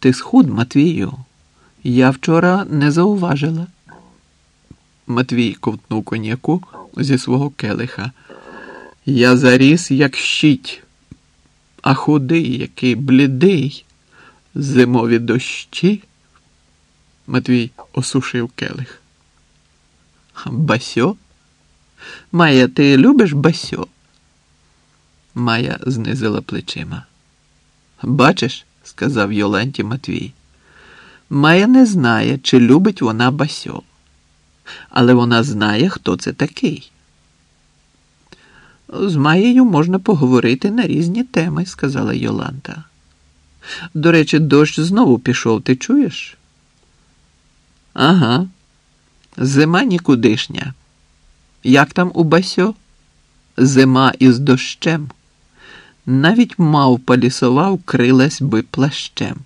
ти схуд, Матвію? Я вчора не зауважила. Матвій ковтнув коньяку зі свого келиха. Я заріс, як щить, а худий, який блідий, зимові дощі. Матвій осушив келих. Басьо? Майя, ти любиш басьо? Майя знизила плечима. Бачиш, сказав Йоленті Матвій. Майя не знає, чи любить вона басьо, але вона знає, хто це такий. З Маєю можна поговорити на різні теми, сказала Йоланта. До речі, дощ знову пішов, ти чуєш? Ага, зима нікудишня. Як там у басьо? Зима із дощем. Навіть мавпа лісова вкрилась би плащем.